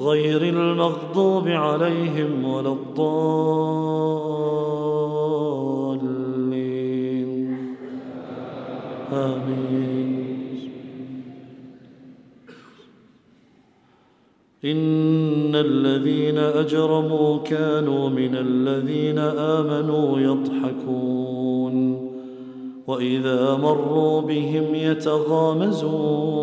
غير المغضوب عليهم ولا الضالين. آمين. إن الذين أجرموا كانوا من الذين آمنوا يضحكون وإذا مروا بهم يتغامزون.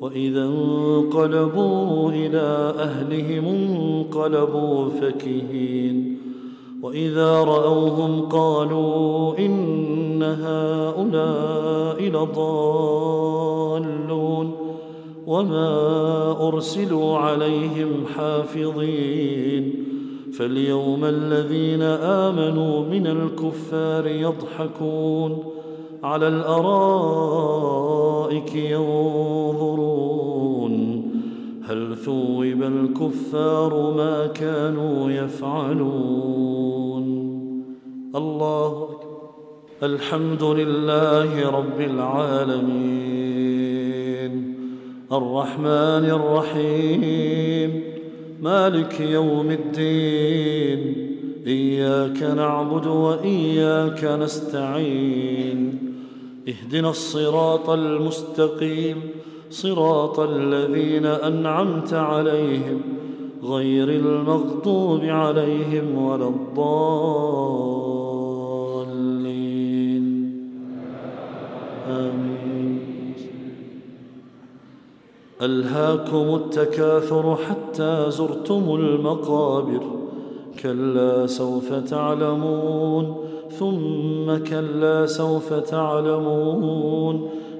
وإذا انقلبوا إلى أهلهم انقلبوا فكهين. وإذا رأوهم قالوا إن هؤلاء لضالون. وما أرسلوا عليهم حافظين. فاليوم الذين آمنوا من الكفار يضحكون على الأرائك هل ثوب الكفار ما كانوا يفعلون. الله الحمد لله رب العالمين. الرحمن الرحيم. مالك يوم الدين. اياك نعبد واياك نستعين. اهدنا الصراط المستقيم. صراط الذين أنعمت عليهم غير المغضوب عليهم ولا الضالين. آمين. ألهاكم التكاثر حتى زرتم المقابر. كلا سوف تعلمون ثم كلا سوف تعلمون